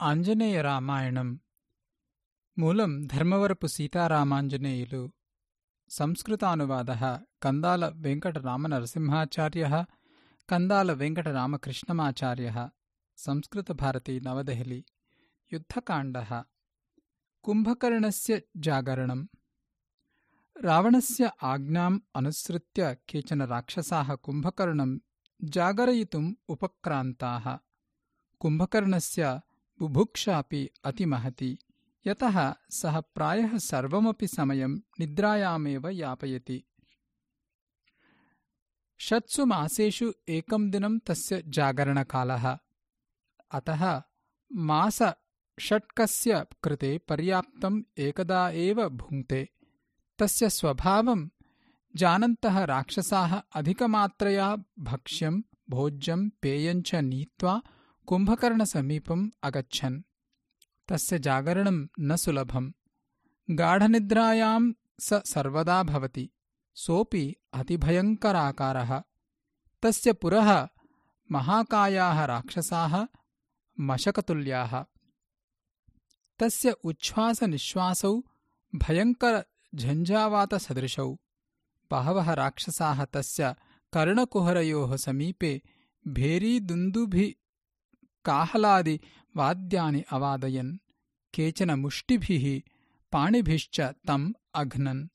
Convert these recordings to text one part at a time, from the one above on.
ఆంజనేయరామాయణం మూలం ధర్మవరపు సీతారామాంజనేయులు. సంస్కృతానువాద కందాల వెంకటరామనరసింహాచార్య కందాల వెంకటరామకృష్ణమాచార్య సంస్కృతభారతి నవదెహలి యుద్ధకాండ कुम्भकर्णस्य జాగరణం రావణస్య ఆజ్ఞాం అనుసృత్య కేచన राक्षसाः कुम्भकर्णं जागरयितुम् उपक्रान्ताः कुम्भकर्णस्य बुभुक्षापि अतिमहती। यतः सः प्रायः सर्वमपि समयं निद्रायामेव यापयति। षट्सु मासेषु एकं दिनं तस्य जागरणकालः। अतः मासषट्कस्य कृते पर्याप्तम् एकदा एव भुङ्क्ते। तस्य स्वभावं जानन्तः राक्षसाः अधिकमात्रया भक्ष्यं भोज्यं पेयञ्च नीत्वा कुम्भकर्णसमीपम् अगच्छन्। तस्य जागरणं न सुलभम्। गाढनिद्रायां स सर्वदा भवति। सोऽपि अतिभयङ्कराकारः। तस्य पुरः महाकायाः राक्षसाः मशकतुल्याः। तस्य उच्छ्वासनिःश्वासौ भयङ्करझञ्झावातसदृशौ बहवः राक्षसाः तस्य कर्णकुहरयोः समीपे भेरीदुन्दुभिकाहलादिवाद्यानि अवादयन् केचन मुष्टिभिः पाणिभिश्च तम् अघ्नन्।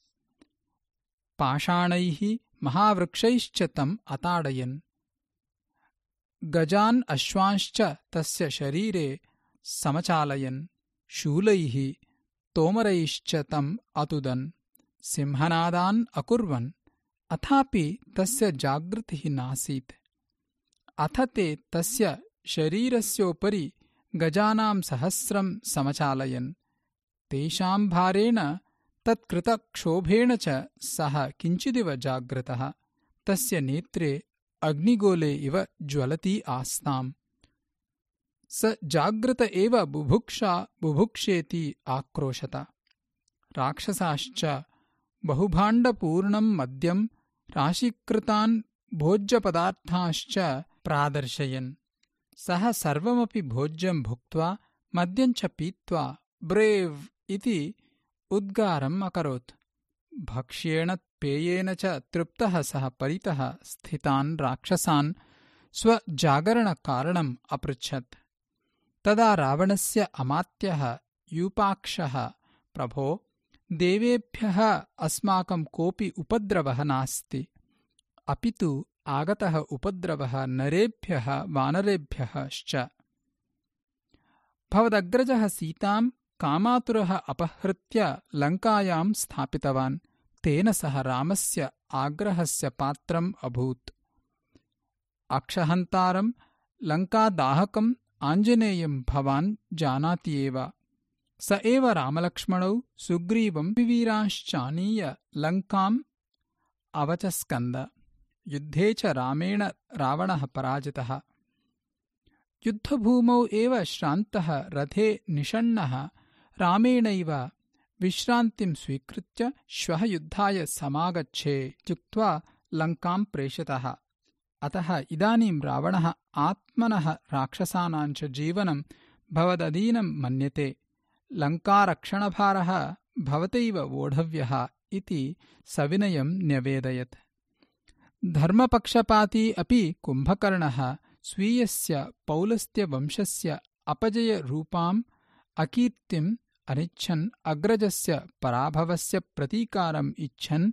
पाषाणैः महावृक्षैश्च तम् अताडयन्। गजान् अश्वांश्च तस्य शरीरे समचालयन्। शूलैः तोमरैश्च तम् अतुदन्। सिंहनादान् अकुर्वन्। अथापि तस्य जागृतिः नासीत्। अथ ते तस्य शरीरस्योपरि गजानां सहस्रं समचालयन्। तेषां भारेण तत्कृतक्षोभेण च सः किञ्चिदिव जाग्रतः। तस्य नेत्रे अग्निगोले इव ज्वलती आस्ताम्। स जाग्रत एव बुभुक्षा बुभुक्षेति आक्रोशत। राक्षसाश्च बहुभाण्डपूर्णं मद्यं राशीकृतान् भोज्यपदार्थांश्च प्रादर्शयन् सः सर्वमपि भोज्यं भुक्त्वा मद्यञ्च पीत्वा ब्रेव् इति उद्गारम् अकरोत्। भक्ष्येण पेयेन च तृप्तः सः परितः स्थितान् राक्षसान् स्वजागरणकारणम् अपृच्छत्। तदा रावणस्य अमात्यः यूपाक्षः प्रभो देवेभ्यः अस्माकं कोऽपि उपद्रवः नास्ति। अपि तु आगतः उपद्रवः नरेभ्यः वानरेभ्यश्च भवदग्रजः सीतां कामातुरः अपहृत्य लङ्कायां स्थापितवान्। तेन सह रामस्य आग्रहस्य पात्रम् अभूत्। अक्षहन्तारं लङ्कादाहकम् आञ्जनेयं भवान् जानाति एव। स एव रामलक्ष्मणौ सुग्रीवं विवीरांश्चानीय लङ्काम् अवचस्कन्द युद्धे च रामेण रावणः पराजितः। युद्धभूमौ एव श्रान्तः रथे निषण्णः। रामेणैव विश्रान्तिं स्वीकृत्य श्वः युद्धाय समागच्छेत्युक्त्वा लङ्कां प्रेषितः। अतः इदानीं रावणः आत्मनः राक्षसानां च जीवनं भवदधीनं मन्यते। लङ्कारक्षणभारः भवतैव वोढव्यः इति सविनयं न्यवेदयत् धर्मपक्षपाती अपि कुम्भकर्णः स्वीयस्य पौलस्त्यवंशस्य अपजयरूपाम् अकीर्तिम् अनिच्छन् अग्रजस्य पराभवस्य प्रतीकारम् इच्छन्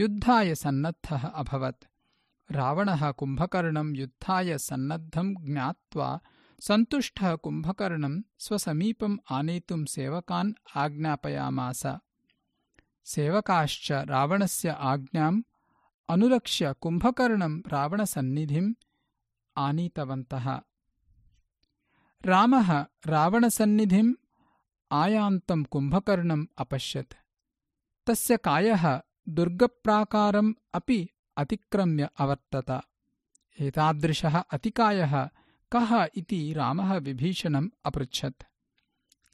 युद्धाय सन्नद्धः अभवत्। रावणः कुम्भकर्णं युद्धाय सन्नद्धं ज्ञात्वा सन्तुष्टः कुम्भकर्णं स्वसमीपम् आनेतुं सेवकान् आज्ञापयामास। सेवकाश्च रावणस्य आज्ञाम् अनुलक्ष्य कुम्भकर्णं रावणसन्निधिम् आनीतवन्तः। रामः रावणसन्निधिम् आयान्तं कुम्भकर्णम् अपश्यत्। तस्य कायः दुर्गप्राकारम् अपि अतिक्रम्य अवर्तत। एतादृशः अतिकायः कः इति रामः विभीषणम् अपृच्छत्।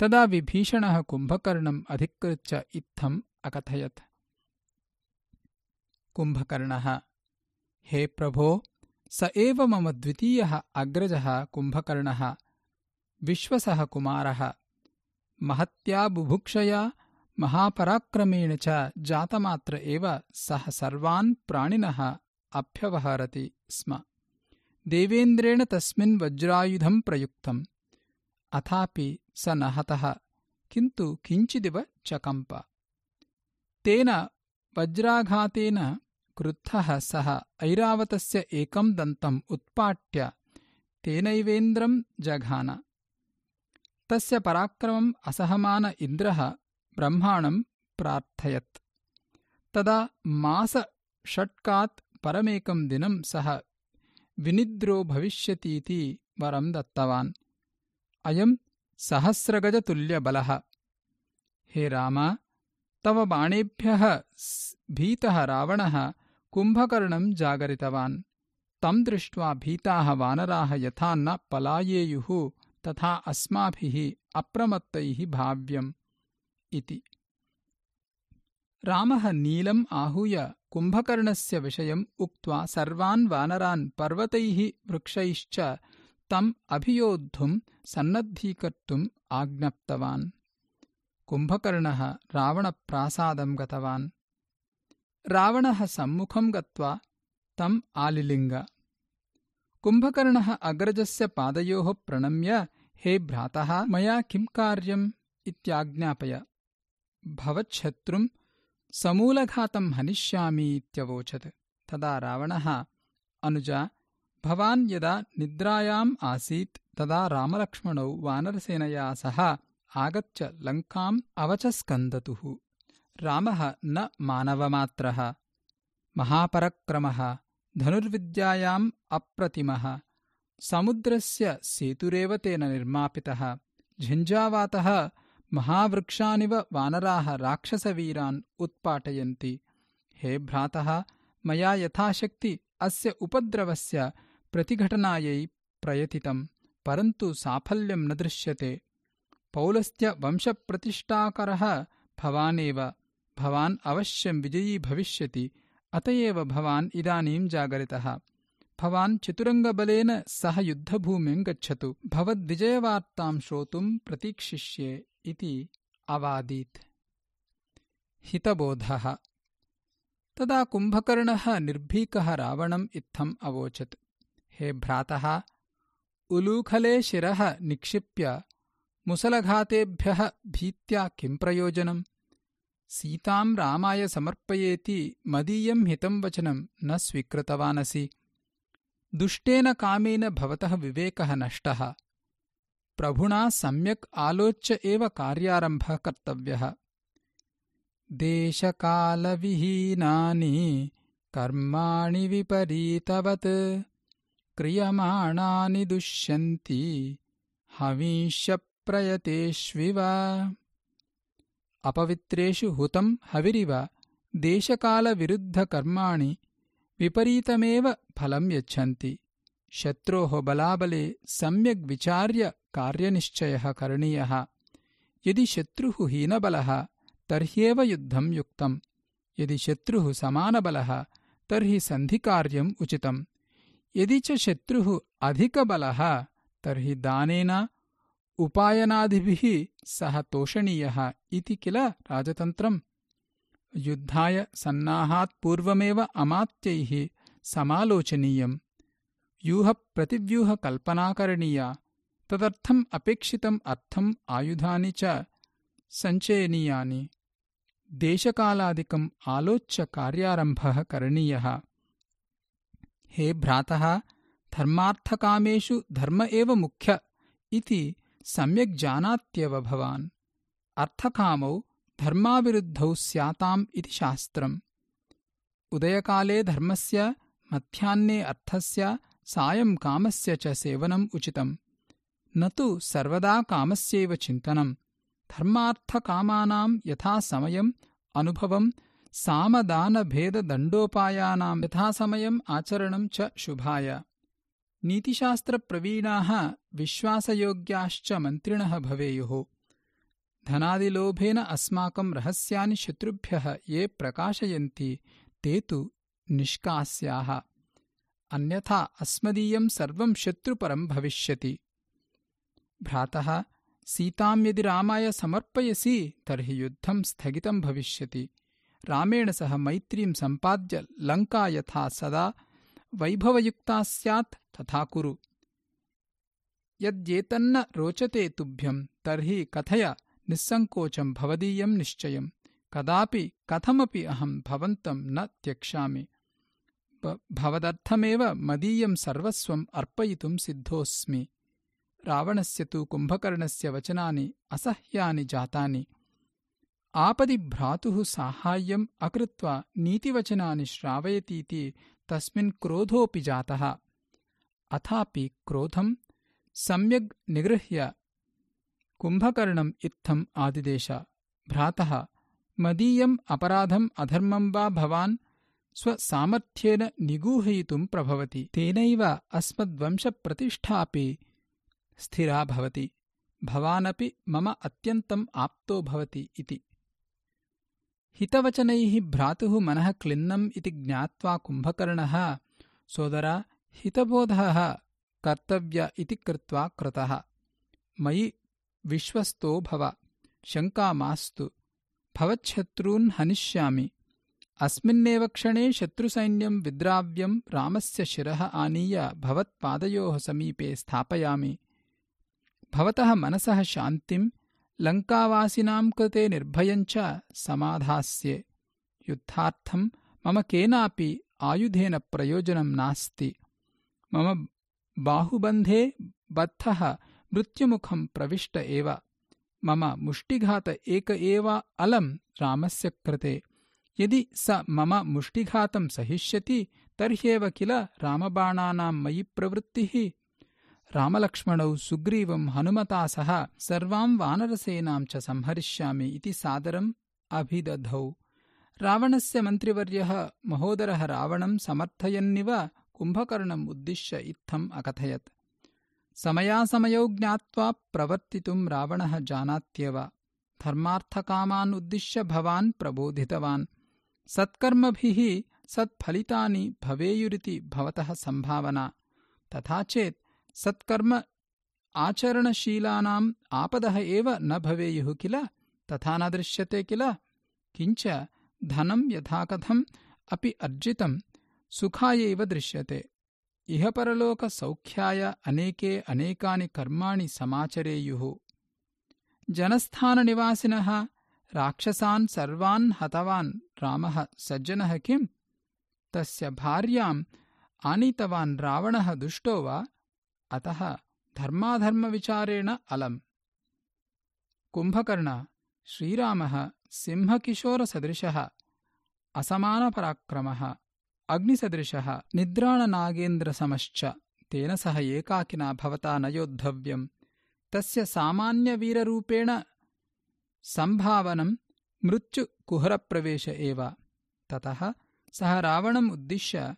तदा विभीषणः कुम्भकर्णम् अधिकृत्य इत्थम् अकथयत् कुम्भकर्णः। हे प्रभो स एव मम द्वितीयः अग्रजः कुम्भकर्णः विश्वसः कुमारः। महत्या बुभुक्षया महापराक्रमेण च जातमात्र एव सः सर्वान् प्राणिनः अभ्यवहरति स्म। देवेन्द्रेण तस्मिन् वज्रायुधम् प्रयुक्तम्। अथापि स न हतः किन्तु किञ्चिदिव चकम्प। तेन वज्राघातेन क्रुद्धः सः ऐरावतस्य एकम् दन्तम् उत्पाट्य तेनैवेन्द्रम् जघान। तस्य पराक्रमम् असहमान इन्द्रः ब्रह्माणम् प्रार्थयत्। तदा मासषट्कात् परमेकम् दिनम् सः विनिद्रो भविष्यतीति वरम् दत्तवान्। अयम् सहस्रगजतुल्यबलः। हे राम तव बाणेभ्यः भीतः रावणः कुम्भकर्णम् जागरितवान्। तम् दृष्ट्वा भीताः वानराः यथा न पलायेयुः तथा अस्माभिः अप्रमत्तैः भाव्यम् इति। रामः नीलम् आहूय कुम्भकर्णस्य विषयम् उक्त्वा सर्वान् वानरान् पर्वतैः वृक्षैश्च तम् अभियोद्धुम् सन्नद्धीकर्तुम् आज्ञप्तवान्। कुम्भकर्णः रावणप्रासादम् गतवान् रावणः सम्मुखम् गत्वा तम् आलिलिङ्ग। कुम्भकर्णः अग्रजस्य पादयोः प्रणम्य हे भ्रातः मया किम् कार्यम्? इत्याज्ञापय। भवच्छत्रुम् समूलघातम् हनिष्यामीत्यवोचत् तदा रावणः अनुजा भवान् यदा निद्रायाम् आसीत् तदा रामलक्ष्मणौ वानरसेनया सह आगत्य लङ्काम् अवचस्कन्दतुः रामः न मानवमात्रः। महापरक्रमः धनुर्विद्यायाम् अप्रतिमः। समुद्रस्य सेतुरेव तेन निर्मापितः। झञ्झावातः महावृक्षानिव वानराः राक्षसवीरान् उत्पाटयन्ति। हे भ्रातः मया यथाशक्ति अस्य उपद्रवस्य प्रतिघटनायै प्रयतितम् परन्तु साफल्यम् न दृश्यते। पौलस्त्यवंशप्रतिष्ठाकरः भवानेव भवान् अवश्यम् विजयी भविष्यति। अत एव भवान् इदानीम् जागरितः। भवान् चतुरङ्गबलेन सह युद्धभूमिम् गच्छतु। भवद्विजयवार्ताम् श्रोतुम् प्रतीक्षिष्ये इति अवादीत्। हितबोधः। तदा कुम्भकर्णः निर्भीकः रावणम् इत्थम् अवोचत्। हे भ्रातः! उलूखले शिरः निक्षिप्य मुसलघातेभ्यः भीत्या किम् प्रयोजनम् सीताम् रामाय समर्पयेति मदीयम् हितम् वचनम् न स्वीकृतवानसि। दुष्टेन कामेन भवतः विवेकः नष्टः। प्रभुणा सम्यक् आलोच्य एव कार्यारम्भः कर्तव्यः। देशकालविहीनानि कर्माणि विपरीतवत्। क्रियमाणानि दुष्यन्ति। हवीष्यप्रयतेष्विव अपवित्रेषु हुतम् हविरिव देशकालविरुद्धकर्माणि विपरीतमेव फलम् यच्छन्ति। शत्रोः बलाबले सम्यग्विचार्य कार्यनिश्चयः करणीयः। यदि शत्रुः हीनबलः तर्ह्येव युद्धम् युक्तम् यदि शत्रुः समानबलः तर्हि सन्धिकार्यम् उचितम्। यदि च शत्रुः अधिकबलः तर्हि दानेन उपायनादिभिः सः तोषणीयः इति किल राजतन्त्रम् युद्धाय सन्नाहात्पूर्वमेव अमात्यैः समालोचनीयम् व्यूहप्रतिव्यूहकल्पना करणीया तदर्थम् अपेक्षितम् अर्थम् आयुधानि च सञ्चयनीयानि। देशकालादिकम् आलोच्य कार्यारम्भः करणीयः। हे भ्रातः धर्मार्थकामेषु धर्म एव मुख्य इति सम्यक् जानात्येव भवान्। अर्थकामौ धर्माविरुद्धौ स्याताम् इति शास्त्रम्। उदयकाले धर्मस्य मध्याह्ने अर्थस्य सायङ्कामस्य च सेवनम् उचितम्। न तु सर्वदा कामस्यैव चिन्तनम्। धर्मार्थकामानाम् यथासमयम् अनुभवम् सामदानभेददण्डोपायानाम् यथासमयम् आचरणम् च शुभाय नीतिशास्त्रप्रवीणाः विश्वासयोग्याश्च मन्त्रिणः भवेयुः। धनादिलोभेन अस्माकम् रहस्यानि शत्रुभ्यः ये प्रकाशयन्ति ते तु निष्कास्याः। अन्यथा अस्मदीयम् सर्वम् शत्रुपरम् भविष्यति। भ्रातः सीतां यदि रामाय समर्पयसि तर्हि युद्धं स्थगितं भविष्यति। रामेण सह मैत्रीं सम्पाद्य लङ्का यथा सदा वैभवयुक्ता स्यात् तथा कुरु। यद्येतन्न रोचते तुभ्यं तर्हि कथय निःसङ्कोचं भवदीयं निश्चयम्। कदापि कथमपि अहं भवन्तं न त्यक्ष्यामि। भवदर्थमेव मदीयं सर्वस्वम् अर्पयितुं सिद्धोऽस्मि। रावणस्य तु कुम्भकर्णस्य वचनानि असह्यानि जातानि। आपदि भ्रातुः साहाय्यम् अकृत्वा नीतिवचनानि श्रावयतीति तस्मिन् क्रोधोऽपि जातः। अथापि क्रोधं सम्यग् निगृह्य कुम्भकर्णम् इत्थम् आदिदेश। भ्रातः मदीयम् अपराधम् अधर्मं वा भवान् स्वसामर्थ्येन निगूहयितुं प्रभवति। तेनैव अस्मद्वंशप्रतिष्ठापि स्थिरा भवति। भवानपि मम अत्यन्तम् आप्तो भवति इति हितवचनैः भ्रातुः मनः क्लिन्नम् इति ज्ञात्वा कुम्भकर्णः सोदरा हितबोधः कर्तव्य इति कृत्वा कृतः। मयि विश्वस्तो भव शङ्का मास्तु। भवच्छत्रून् हनिष्यामि। अस्मिन्नेव क्षणे शत्रुसैन्यं विद्राव्यं रामस्य शिरः आनीय भवत्पादयोः समीपे स्थापयामि। भवतः मनसः शान्तिं लङ्कावासिनां कृते निर्भयञ्च समाधास्ये। युद्धार्थं मम केनापि आयुधेन प्रयोजनं नास्ति। मम बाहुबन्धे बद्धः मृत्युमुखं प्रविष्ट एव। मम मुष्टिघात एक एव अलम् रामस्य कृते। यदि स मम मुष्टिघातं सहिष्यति तर्ह्येव किल रामबाणानां मयि प्रवृत्तिः रामलक्ष्मणौ सुग्रीवं हनुमता सह सर्वां वानरसेनां च संहरिष्यामि इति सादरम् अभिदधौ। रावणस्य मन्त्रिवर्यः महोदरः रावणं समर्थयन्निव कुम्भकर्णम् उद्दिश्य इत्थम् अकथयत्। समयासमयौ ज्ञात्वा प्रवर्तितुं रावणः जानात्येव। धर्मार्थकामान् उद्दिश्य भवान् प्रबोधितवान्। सत्कर्मभिः सत्फलितानि भवेयुरिति भवतः सम्भावना। तथा चेत् सत्कर्म आचरणशीलानाम् आपदः एव न भवेयुः किल? तथा न दृश्यते किल? किञ्च धनं यथाकथम् अपि अर्जितं सुखायैव दृश्यते। इह परलोकसौख्याय अनेके अनेकानि कर्माणि समाचरेयुः। जनस्थाननिवासिनः राक्षसान् सर्वान् हतवान् रामः सज्जनः किम्? तस्य भार्याम् आनीतवान् रावणः दुष्टो वा अतः धर्माधर्मविचारेण अलम्। कुम्भकर्ण श्रीरामः सिंहकिशोरसदृशः असमानपराक्रमः अग्निसदृशः निद्राणनागेन्द्रसमश्च तेन सह एकाकिना भवता न योद्धव्यम्। तस्य सामान्यवीररूपेण सम्भावनम् मृत्युकुहरप्रवेश एव। ततः सः रावणम् उद्दिश्य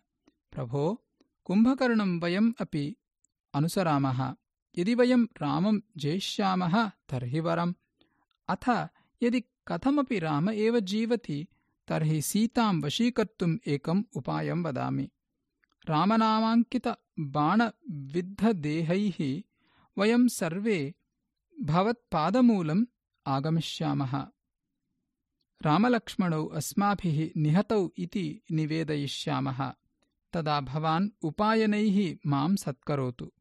प्रभो कुम्भकर्णम् वयम् अपि अनुसरामः। यदि वयं रामं जेष्यामः तर्हि वरम्। अथ यदि कथमपि राम एव जीवति तर्हि सीतां वशीकर्तुम् एकम् उपायं वदामि। रामनामाङ्कितबाणविद्धदेहैः वयं सर्वे भवत्पादमूलम् आगमिष्यामः। रामलक्ष्मणौ अस्माभिः निहतौ इति निवेदयिष्यामः। तदा भवान् उपायनैः मां सत्करोतु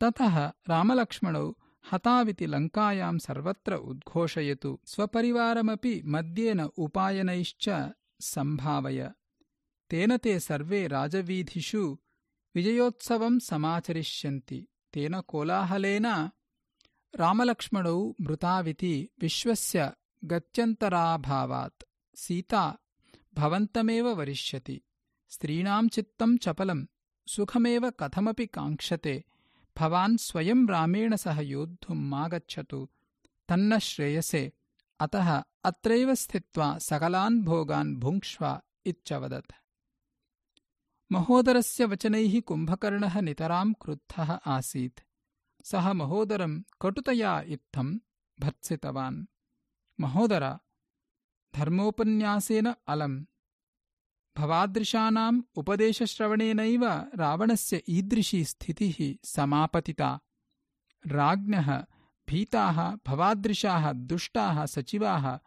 ततः रामलक्ष्मणौ हताविति लङ्कायां सर्वत्र उद्घोषयतु स्वपरिवारमपि मद्येन उपायनैश्च सम्भावय। तेन ते सर्वे राजवीथिषु विजयोत्सवं समाचरिष्यन्ति। तेन कोलाहलेन रामलक्ष्मणौ मृताविति विश्वस्य गत्यन्तराभावात्। सीता भवन्तमेव वरिष्यति। स्त्रीणां चित्तं चपलं सुखमेव कथमपि काङ्क्षते भवान् स्वयं रामेण सह योद्धुम् मागच्छतु तन्न श्रेयसे। अतः अत्रैव स्थित्वा सकलान् भोगान् भुङ्क्ष्व इत्यवदत् महोदरस्य वचनैः कुम्भकर्णः नितरां क्रुद्धः आसीत्। सः महोदरं कटुतया इत्थम् भर्त्सितवान्। महोदर धर्मोपन्यासेन अलम् भवादृशानाम् उपदेशश्रवणेनैव रावणस्य ईदृशी स्थितिः समापतिता। राज्ञः भीताः भवादृशाः दुष्टाः सचिवाः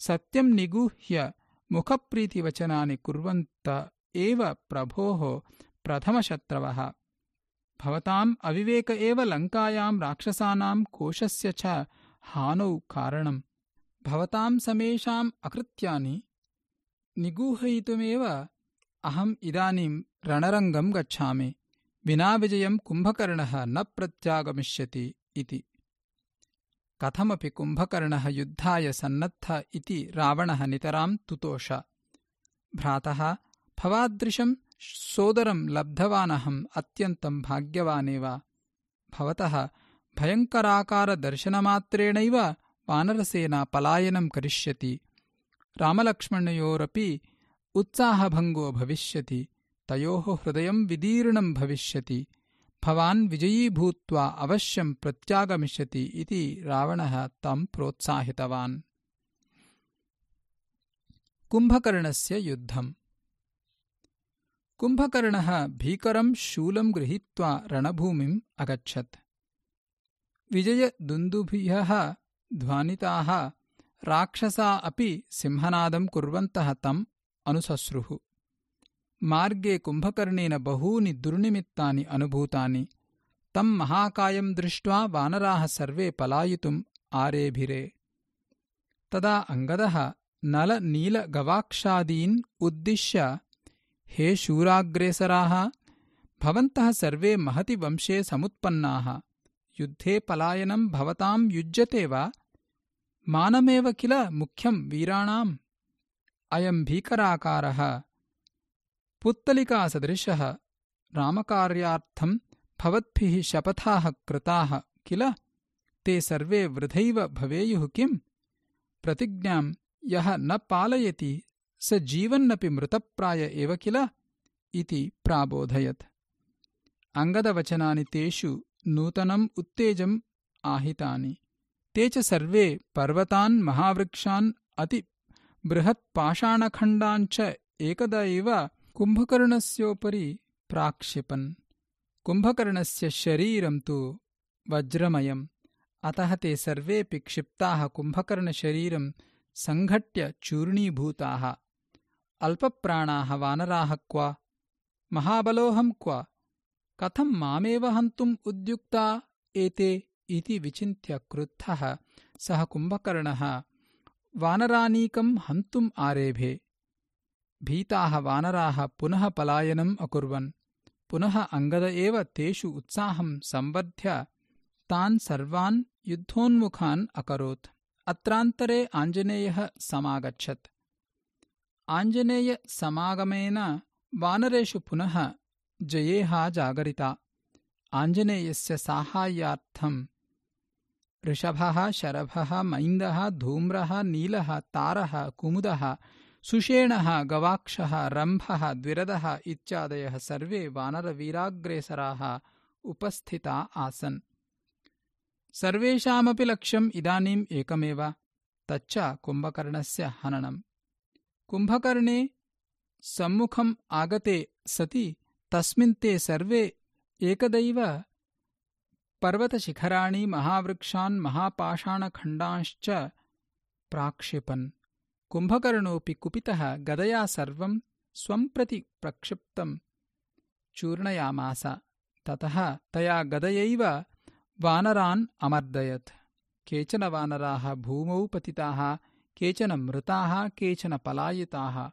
सत्यं निगूह्य मुखप्रीतिवचनानि कुर्वन्त एव प्रभोः प्रथमशत्रवः। भवताम् अविवेक एव लङ्कायां राक्षसानां कोशस्य च हानौ कारणम्। भवतां समेषाम् अकृत्यानि निगूहयितुमेव अहम् इदानीं रणरङ्गं गच्छामि। विना विजयं कुम्भकर्णः न प्रत्यागमिष्यति इति। कथमपि कुम्भकर्णः युद्धाय सन्नद्ध इति रावणः नितरां तुतोष। भ्रातः भवादृशं सोदरं लब्धवानहम् अत्यन्तं भाग्यवानेव। भवतः भयङ्कराकारदर्शनमात्रेणैव वानरसेना पलायनं करिष्यति रामलक्ष्मणयोरपि उत्साहभङ्गो भविष्यति तयोः हृदयं विदीर्णं भविष्यति भवान् विजयी भूत्वा अवश्यं प्रत्यागमिष्यति इति रावणः तं प्रोत्साहितवान्। कुम्भकर्णस्य युद्धम्। कुम्भकर्णः भीकरं शूलं गृहीत्वा रणभूमिम् अगच्छत्। विजयदुन्दुभिः ध्वानिताः राक्षसा अपि सिंहनादं कुर्वन्तः तम् अनुसस्रुः मार्गे कुम्भकर्णेन बहूनि दुर्निमित्तानि अनुभूतानि। तम् महाकायं दृष्ट्वा वानराः सर्वे पलायितुम् आरेभिरे। तदा अङ्गदः नलनीलगवाक्षादीन् उद्दिश्य हे शूराग्रेसराः भवन्तः सर्वे महति वंशे समुत्पन्नाः। युद्धे पलायनं भवताम् युज्यते वा मानमेव किल मुख्यं वीराणाम्? अयम् भीकराकारः। पुत्तलिकासदृशः। रामकार्यार्थम् भवद्भिः शपथाः कृताः किल? ते सर्वे वृथैव भवेयुः किम्? प्रतिज्ञाम् यः न पालयति स जीवन्नपि मृतप्राय एव किल? इति प्राबोधयत्। अङ्गदवचनानि तेषु नूतनम् उत्तेजम् आहितानि ते च सर्वे पर्वतान् महावृक्षान् अतिबृहत्पाषाणखण्डाञ्च एकदा एव कुम्भकर्णस्योपरि प्राक्षिपन्। कुम्भकर्णस्य शरीरं तु वज्रमयम्। अतः ते सर्वेऽपि क्षिप्ताः कुम्भकर्णशरीरं सङ्घट्य चूर्णीभूताः। अल्पप्राणाः वानराः क्व? महाबलोऽहम् क्व? कथम् मामेव हन्तुम् उद्युक्ता एते इति विचिन्त्य क्रुद्धः सः कुम्भकर्णः वानरानीकम् हन्तुम् आरेभे। भीताः वानराः पुनः पलायनम् अकुर्वन्। पुनः अङ्गद एव तेषु उत्साहम् संवर्ध्य तान् सर्वान् युद्धोन्मुखान् अकरोत्। अत्रान्तरे आञ्जनेयः समागच्छत्। आञ्जनेयसमागमेन वानरेषु पुनः जयेहा जागरिता। आञ्जनेयस्य साहाय्यार्थम् ऋषभः शरभः मैन्दः धूम्रः नीलः तारः कुमुदः सुषेणः गवाक्षः रम्भः द्विरदः इत्यादयः सर्वे वानरवीराग्रेसराः उपस्थिता आसन्। सर्वेषामपि लक्ष्यम् इदानीम् एकमेव तच्च कुम्भकर्णस्य हननम्। कुम्भकर्णे सम्मुखम् आगते सति तस्मिन् ते सर्वे एकदैव पर्वतशिखराणि महावृक्षान् महापाषाणखण्डांश्च प्राक्षिपन्। कुम्भकर्णोऽपि कुपितः गदया सर्वं स्वं प्रति प्रक्षिप्तम् चूर्णयामास। ततः तया गदयैव वानरान् अमर्दयत्। केचन वानराः भूमौ पतिताः केचन मृताः केचन पलायिताः।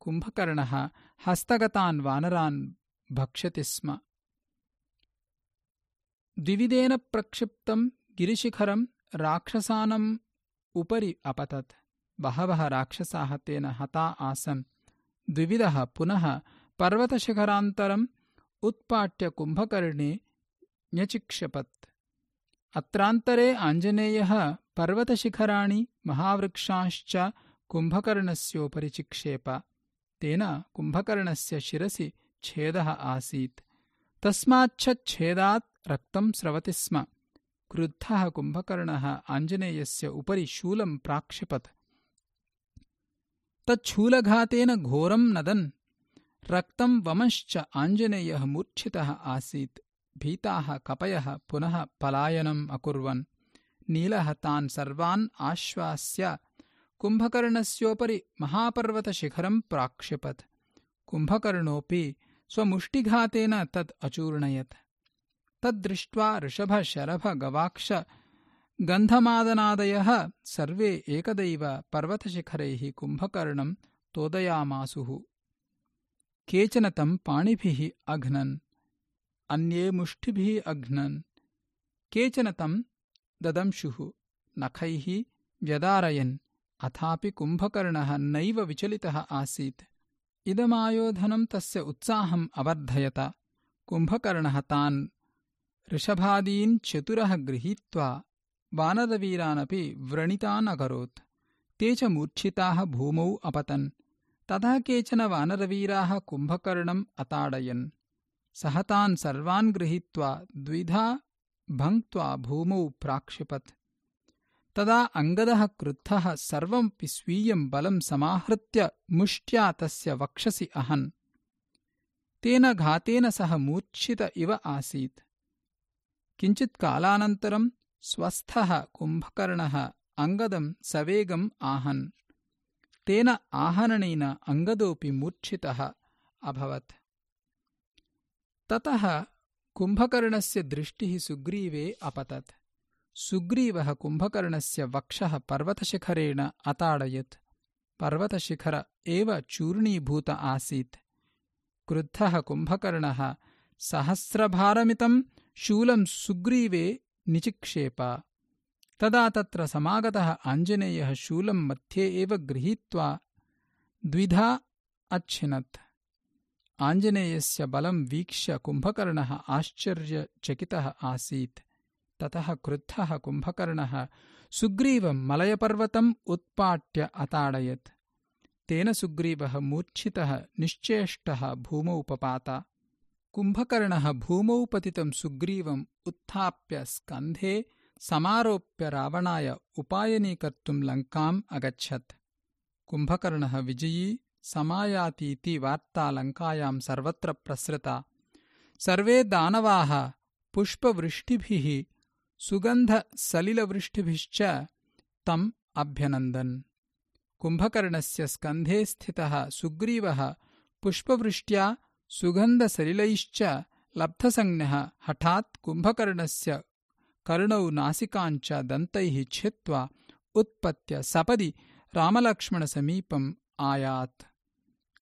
कुम्भकर्णः हस्तगतान् वानरान् भक्षति स्म द्विविधेन प्रक्षिप्तम् गिरिशिखरम् राक्षसानम् उपरि अपतत्। बहवः राक्षसाः तेन हता आसन्। द्विविधः पुनः पर्वतशिखरान्तरम् उत्पाट्य कुम्भकर्णे न्यचिक्षपत्। अत्रान्तरे आञ्जनेयः पर्वतशिखराणि महावृक्षांश्च कुम्भकर्णस्योपरि चिक्षेप। तेन कुम्भकर्णस्य शिरसि छेदः आसीत्। तस्माच्छच्छेदात् रक्तं स्रवति स्म। क्रुद्धः कुम्भकर्णः आञ्जनेयस्य उपरि शूलं प्राक्षिपत्। तच्छूलघातेन घोरं नदन्। रक्तं वमश्च आञ्जनेयः मूर्च्छितः आसीत्। भीताः कपयः पुनः पलायनम् अकुर्वन्। नीलः तान् सर्वान् आश्वास्य। कुम्भकर्णस्योपरि महापर्वतशिखरम् प्राक्षिपत्। कुम्भकर्णोऽपि स्वमुष्टिघातेन तत् अचूर्णयत् तद्दृष्ट्वा ऋषभशरभगवाक्ष गन्धमादनादयः सर्वे एकदैव पर्वतशिखरैः कुम्भकर्णम् तोदयामासुः। केचन तम् पाणिभिः अघ्नन् अन्ये मुष्टिभिः अघ्नन्। केचन तम् ददंशुः नखैः व्यदारयन् अथापि कुम्भकर्णः नैव विचलितः आसीत्। इदमायोधनम् तस्य उत्साहम् अवर्धयत। कुम्भकर्णः तान् ऋषभादीन् चतुरः गृहीत्वा वानरवीरानपि व्रणितान् अकरोत्। ते च मूर्च्छिताः भूमौ अपतन्। ततः केचन वानरवीराः कुम्भकर्णम् अताडयन्। सः तान् सर्वान् गृहीत्वा द्विधा भङ्क्त्वा भूमौ प्राक्षिपत्। तदा अङ्गदः क्रुद्धः सर्वमपि स्वीयम् बलम् समाहृत्य मुष्ट्या तस्य वक्षसि अहन्। तेन घातेन सः मूर्च्छित इव आसीत् किञ्चित्कालानन्तरम् स्वस्थः कुम्भकर्णः अङ्गदम् सवेगम् आहन्। तेन आहरणेन अङ्गदोऽपि मूर्च्छितः अभवत्। ततः कुम्भकर्णस्य दृष्टिः सुग्रीवे अपतत्। सुग्रीवः कुम्भकर्णस्य वक्षः पर्वतशिखरेण अताडयत्। पर्वतशिखर एव चूर्णीभूत आसीत्। क्रुद्धः कुम्भकर्णः सहस्रभारमितम् शूलम् सुग्रीवे निचिक्षेप। तदा तत्र समागतः आञ्जनेयः शूलम् मध्ये एव गृहीत्वा द्विधा अच्छिनत्। आञ्जनेयस्य बलम् वीक्ष्य कुम्भकर्णः आश्चर्यचकितः आसीत्। ततः क्रुद्धः कुम्भकर्णः सुग्रीवम् मलयपर्वतम् उत्पाट्य अताडयत्। तेन सुग्रीवः मूर्च्छितः निश्चेष्टः भूमौ पपात कुम्भकर्णः भूमौ पतितं सुग्रीवम् उत्थाप्य स्कन्धे समारोप्य रावणाय उपायनीकर्तुम् लङ्काम् अगच्छत्। कुम्भकर्णः विजयी, समायातीति वार्ता लङ्कायाम् सर्वत्र प्रसृता। सर्वे दानवाः, पुष्पवृष्टिभिः, सुगन्धसलिलवृष्टिभिश्च तम् अभ्यनन्दन्। कुम्भकर्णस्य स्कन्धे स्थितः सुग्रीवः पुष्पवृष्ट्या सुगन्धसलिलैश्च लब्धसंज्ञः हठात् कुम्भकर्णस्य कर्णौ नासिकाञ्च दन्तैः छित्त्वा उत्पत्य सपदि रामलक्ष्मणसमीपम् आयात्।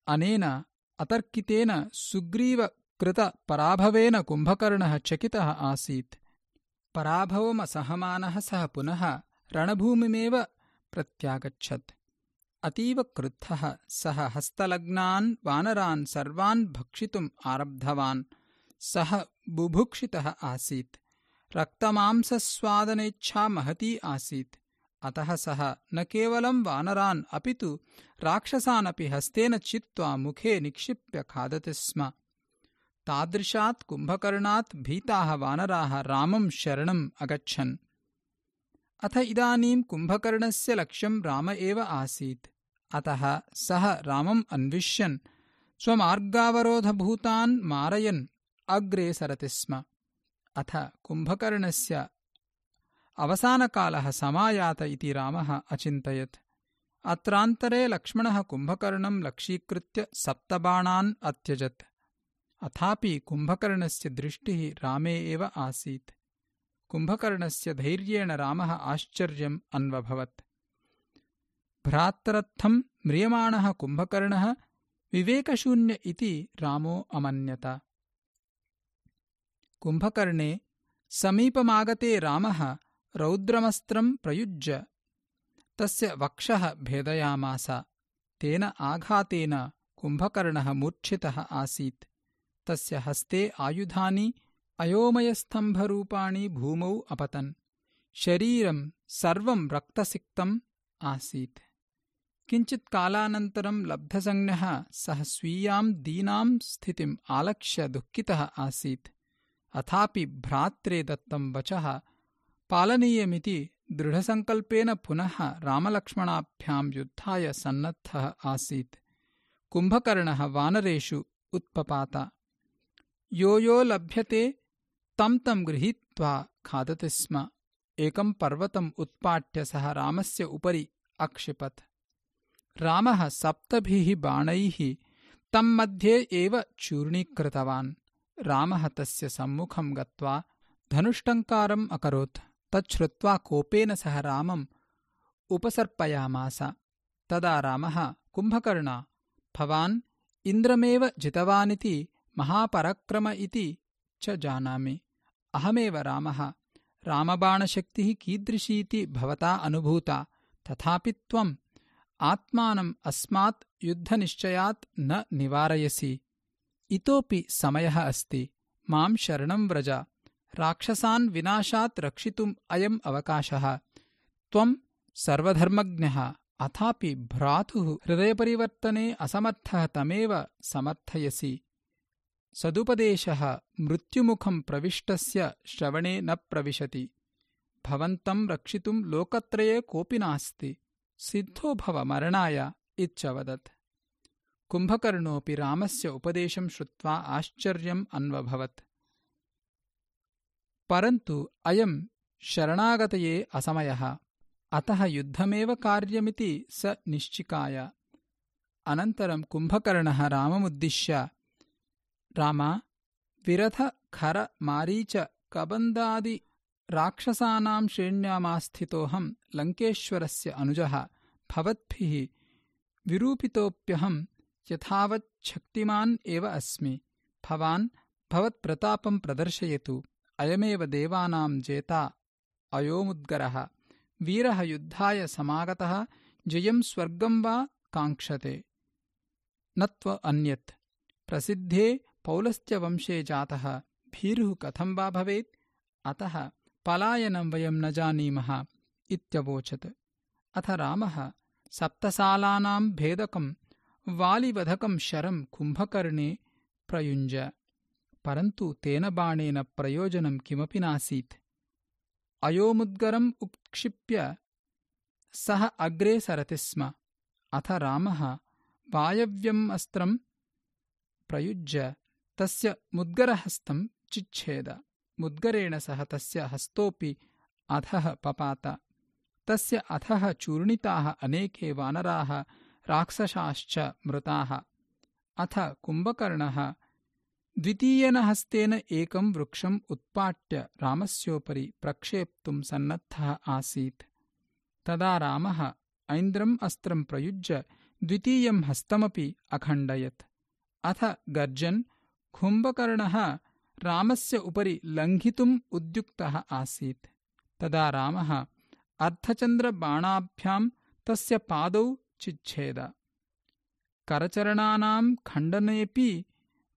अनेन अतर्कितेन सुग्रीवकृतपराभवेन कुम्भकर्णः चकितः आसीत्। पराभवमसहमानः सः पुनः रणभूमिमेव प्रत्यागच्छत् अतीव क्रुद्धः। सः हस्तलग्नान् वानरान् सर्वान् भक्षितुम् आरब्धवान्। सः बुभुक्षितः आसीत्। रक्तमांसस्वादनेच्छा महती आसीत्। अतः सः न केवलं वानरान् अपि तु राक्षसानपि हस्तेन चित्वा मुखे निक्षिप्य खादति स्म। तादृशात् कुम्भकर्णात् भीताः वानराः रामम् शरणम् अगच्छन्। अथ इदानीम् कुम्भकर्णस्य लक्ष्यम् राम एव आसीत् अतः सः रामम् अन्विष्यन्। स्वमार्गावरोधभूतान् मारयन्। अग्रे सरति स्म। अथ कुम्भकर्णस्य अवसानकालः समायात इति रामः अचिन्तयत्। अत्रान्तरे लक्ष्मणः कुम्भकर्णम् लक्ष्यीकृत्य सप्तबाणान् अत्यजत्। अथापि कुम्भकर्णस्य दृष्टिः रामे एव आसीत्। कुम्भकर्णस्य धैर्येण रामः आश्चर्यम् अन्वभवत् भ्रातरत्थम् म्रियमाणः कुम्भकर्णः विवेकशून्य इति रामो अमन्यत। कुम्भकर्णे समीपमागते रामः रौद्रमस्त्रम् प्रयुज्य तस्य वक्षः भेदयामास। तेन आघातेन कुम्भकर्णः मूर्च्छितः आसीत्। तस्य हस्ते आयुधानि अयोमयस्तम्भरूपाणि भूमौ अपतन्। शरीरम् सर्वम् रक्तसिक्तम् आसीत् किञ्चित्कालानन्तरम् लब्धसंज्ञः सः स्वीयाम् दीनाम् स्थितिम् आलक्ष्य दुःखितः आसीत्। अथापि भ्रात्रे दत्तम् वचः पालनीयमिति दृढसङ्कल्पेन पुनः रामलक्ष्मणाभ्याम् युद्धाय सन्नद्धः आसीत्। कुम्भकर्णः वानरेषु उत्पपात। यो यो लभ्यते तं तं गृहीत्वा खादति स्म। एकं पर्वतम् उत्पाट्य सः रामस्य उपरि अक्षिपत् रामः सप्तभिः बाणैः तं मध्ये एव चूर्णीकृतवान्। रामः तस्य सम्मुखं गत्वा धनुष्टङ्कारम् अकरोत्। तच्छ्रुत्वा कोपेन सह रामम् उपसर्पयामास। तदा रामः कुम्भकर्णा भवान् इन्द्रमेव जितवानिति महापराक्रम इति च जानामि। अहमेव रामः। रामबाणशक्तिः कीदृशीति भवता अनुभूता। तथापि त्वम् आत्मानम् अस्मात् युद्धनिश्चयात् न निवारयसि। इतोऽपि समयः अस्ति। माम् शरणं व्रज। राक्षसान् विनाशात् रक्षितुम् अयम् अवकाशः। त्वम् सर्वधर्मज्ञः। अथापि भ्रातुः हृदयपरिवर्तने असमर्थः तमेव समर्थयसि। सदुपदेशः। मृत्युमुखम् प्रविष्टस्य श्रवणे न प्रविशति। भवन्तम् रक्षितुम् लोकत्रये कोऽपि नास्ति सिद्धो भव मरणाय इत्यवदत् कुम्भकर्णोऽपि रामस्य उपदेशम् श्रुत्वा आश्चर्यम् अन्वभवत्। परन्तु अयम् शरणागतये असमयः। अतः युद्धमेव कार्यमिति स निश्चिकाय। अनन्तरम् कुम्भकर्णः राममुद्दिश्य राम विरथ खर मारीच कबन्दादि राक्षसानाम् श्रेण्यामास्थितोऽहम् लङ्केश्वरस्य अनुजः भवद्भिः विरूपितोऽप्यहम् यथावच्छक्तिमान् एव अस्मि। भवान् भवत्प्रतापम् प्रदर्शयतु। अयमेव देवानाम् जेता। अयोमुद्गरः। वीरः युद्धाय समागतः जयम् स्वर्गम् वा काङ्क्षते। न त्व अन्यत्। प्रसिद्धे पौलस्त्यवंशे जातः। भीरुः कथम् वा भवेत्? अतः पलायनम् वयम् न जानीमः इत्यवोचत्। अथ रामः सप्तसालानाम् भेदकम् वालिवधकम् शरम् कुम्भकर्णे प्रयुञ्ज। परन्तु तेन बाणेन प्रयोजनम् किमपि नासीत्। अयोमुद्गरम् उत्क्षिप्य सः अग्रे सरति स्म। अथ रामः वायव्यम् अस्त्रम् प्रयुज्य तस्य मुद्गरहस्तम् चिच्छेद मुद्गरेण सह तस्य हस्तोऽपि अधः पपात। तस्य अधः चूर्णिताः अनेके वानराः राक्षसाश्च मृताः। अथ कुम्भकर्णः द्वितीयेन हस्तेन एकम् वृक्षम् उत्पाट्य रामस्योपरि प्रक्षेप्तुम् सन्नद्धः आसीत्। तदा रामः ऐन्द्रम् अस्त्रम् प्रयुज्य द्वितीयम् हस्तमपि अखण्डयत्। अथ गर्जन् कुम्भकर्णः रामस्य उपरि लङ्घितुम् उद्युक्तः आसीत्। तदा रामः अर्धचन्द्रबाणाभ्याम् तस्य पादौ चिच्छेद। करचरणानाम् खण्डनेऽपि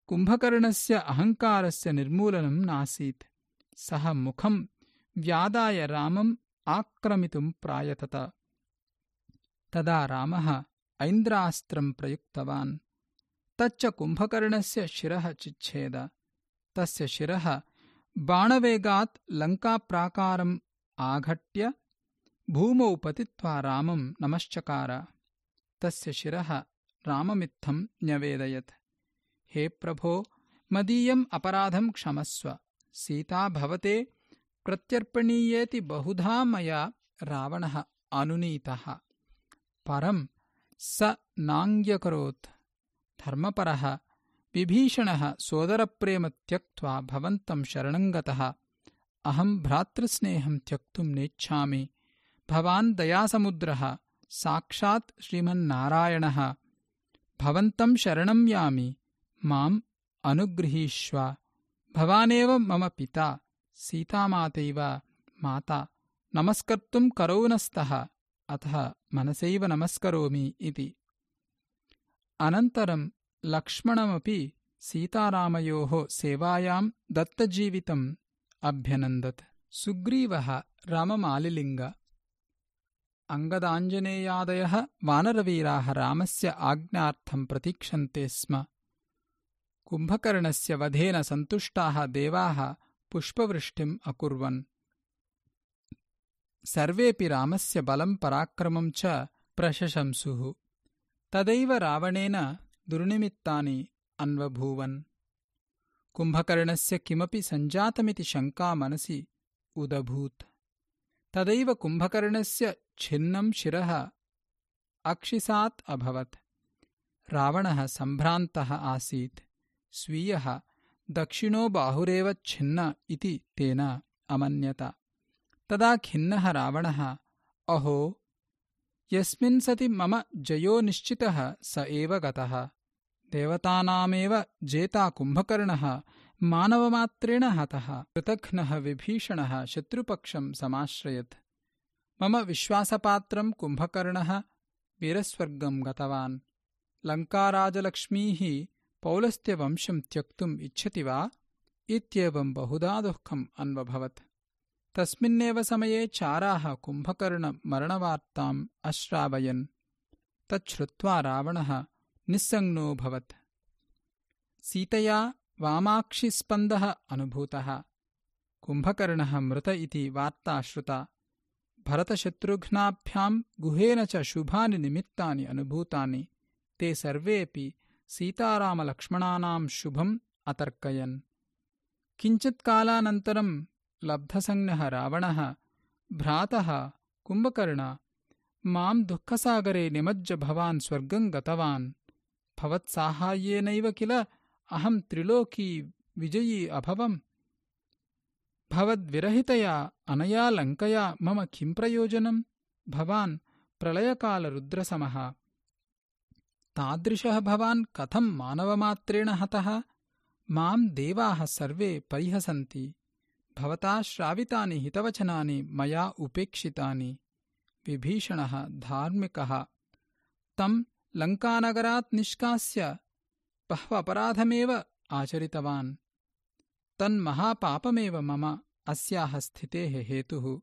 कुम्भकर्णस्य अहङ्कारस्य निर्मूलनम् नासीत्। सः मुखम् व्यादाय रामम् आक्रमितुम् प्रायतत। तदा रामः ऐन्द्रास्त्रम् प्रयुक्तवान्। तच्च कुम्भकर्णस्य शिरः चिच्छेद तस्य शिरः बाणवेगात् लङ्काप्राकारम् आघट्य भूमौ पतित्वा रामम् नमश्चकार। तस्य शिरः राममित्थम् न्यवेदयत्। हे प्रभो मदीयम् अपराधम् क्षमस्व। सीता भवते प्रत्यर्पणीयेति बहुधा मया रावणः अनुनीतः। परम् स नाङ्ग्यकरोत्। धर्मपरः विभीषणः सोदरप्रेम त्यक्त्वा भवन्तम् शरणम् गतः अहम् भ्रातृस्नेहम् त्यक्तुम् नेच्छामि। भवान् दयासमुद्रः साक्षात् श्रीमन्नारायणः। भवन्तम् शरणम् यामि माम् अनुगृहीष्व। भवानेव मम पिता सीतामातैव माता नमस्कर्तुम् करौ न स्तः अतः मनसैव नमस्करोमि इति। अनन्तरम् लक्ष्मणमपि सीतारामयोः सेवायाम् दत्तजीवितम् अभ्यनन्दत्। सुग्रीवः राममालिलिङ्ग। अङ्गदाञ्जनेयादयः वानरवीराः रामस्य आज्ञार्थम् प्रतीक्षन्ते स्म। कुम्भकर्णस्य वधेन सन्तुष्टाः देवाः पुष्पवृष्टिम् अकुर्वन्। सर्वेऽपि रामस्य बलम् पराक्रमम् च प्रशशंसुः तदैव रावणेन दुर्निमित्तानि अन्वभूवन्। कुम्भकर्णस्य किमपि सञ्जातमिति शङ्का मनसि उदभूत्। तदैव कुम्भकर्णस्य छिन्नं शिरः अक्षिसात् अभवत्। रावणः सम्भ्रान्तः आसीत्। स्वीयः दक्षिणो बाहुरेव छिन्न इति तेन अमन्यत। तदा खिन्नः रावणः, अहो, यस्मिन् सति मम जयो निश्चितः स एव गतः। देवतानामेव जेता कुम्भकर्णः मानवमात्रेण हतः कृतघ्नः विभीषणः शत्रुपक्षं समाश्रयत्। मम विश्वासपात्रं कुम्भकर्णः वीरस्वर्गं गतवान्। लङ्काराजलक्ष्मीः पौलस्त्यवंशं त्यक्तुम् इच्छति वा? इत्येवं बहुधा दुःखम् अन्वभवत्। तस्मिन्नेव समये चाराः कुम्भकर्णमरणवार्ताम् अश्रावयन्। तच्छ्रुत्वा रावणः निस्सङ्गोऽभवत् सीतया वामाक्षिस्पन्दः अनुभूतः। कुम्भकर्णः मृत इति वार्ता श्रुता। भरतशत्रुघ्नाभ्याम् गुहेन च शुभानि निमित्तानि अनुभूतानि। ते सर्वेऽपि सीतारामलक्ष्मणानाम् शुभम् अतर्कयन्। किञ्चित्कालानन्तरम् लब्धसंज्ञः रावणः भ्रातः कुम्भकर्ण माम् दुःखसागरे निमज्ज भवान् स्वर्गम् गतवान् भवत्साहाय्येनैव किल अहम् त्रिलोकी विजयी अभवम्? भवद्विरहितया अनया लङ्कया मम किम् प्रयोजनम्? भवान् प्रलयकालरुद्रसमः। तादृशः भवान् कथम् मानवमात्रेण हतः? माम् देवाः सर्वे परिहसन्ति। भवता श्रावितानि हितवचनानि मया उपेक्षितानि। विभीषणः धार्मिकः। तम् लङ्कानगरात् निष्कास्य बह्वपराधमेव आचरितवान्। तन्महापापमेव मम अस्याः स्थितेः हेतुः।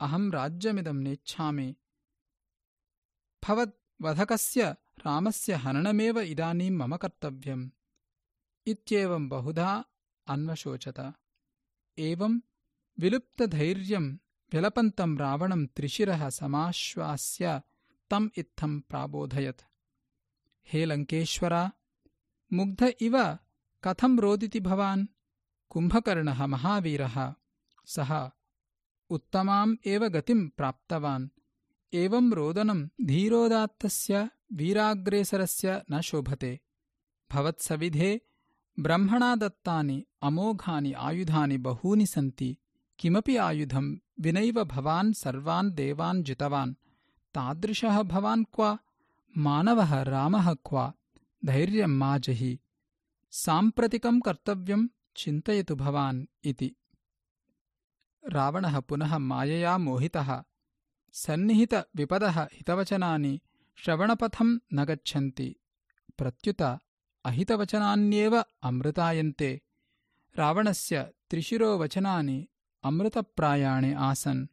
अहम् राज्यमिदम् नेच्छामि। भवद्वधकस्य रामस्य हननमेव इदानीम् मम कर्तव्यम्। इत्येवम् बहुधा अन्वशोचत। एवम् विलुप्तधैर्यम् व्यलपन्तम् रावणम् त्रिशिरः समाश्वास्य तम् इत्थम् प्राबोधयत्। हे लङ्केश्वरा मुग्ध इव कथम् रोदिति भवान्? कुम्भकर्णः महावीरः सः उत्तमाम् एव गतिम् प्राप्तवान्। एवम् रोदनम् धीरोदात्तस्य वीराग्रेसरस्य न शोभते। भवत्सविधे ब्रह्मणा दत्तानि अमोघानि आयुधानि बहूनि सन्ति। किमपि आयुधम् विनैव भवान् सर्वान् देवान् जितवान् तादृशः भवान् क्व? मानवः रामः क्व? धैर्यम् मा जहि? साम्प्रतिकम् कर्तव्यम् चिन्तयतु भवान् इति। रावणः पुनः मायया मोहितः। सन्निहितविपदः हितवचनानि श्रवणपथम् न गच्छन्ति। प्रत्युत अहितवचनान्येव अमृतायन्ते। रावणस्य त्रिशिरोवचनानि अमृतप्रायाणि आसन्।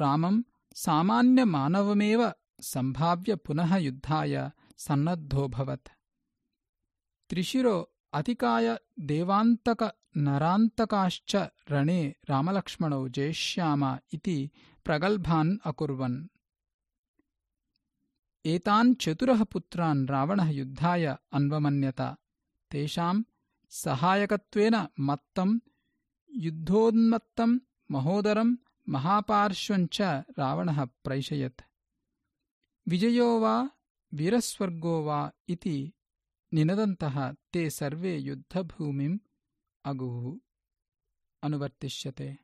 रामम् सामान्यमानवमेव सम्भाव्य पुनः युद्धाय सन्नद्धोऽभवत् त्रिशिरो अतिकाय देवान्तकनरान्तकाश्च रणे रामलक्ष्मणौ जेष्याम इति प्रगल्भान् अकुर्वन्। एतान् चतुरः पुत्रान् रावणः युद्धाय अन्वमन्यत। तेषाम् सहायकत्वेन मत्तम् युद्धोन्मत्तम् महोदरम् महापार्श्वञ्च रावणः प्रैषयत्। विजयो वा वीरस्वर्गो वा इति निनदन्तः ते सर्वे युद्धभूमिम् अगुः अनुवर्तिष्यते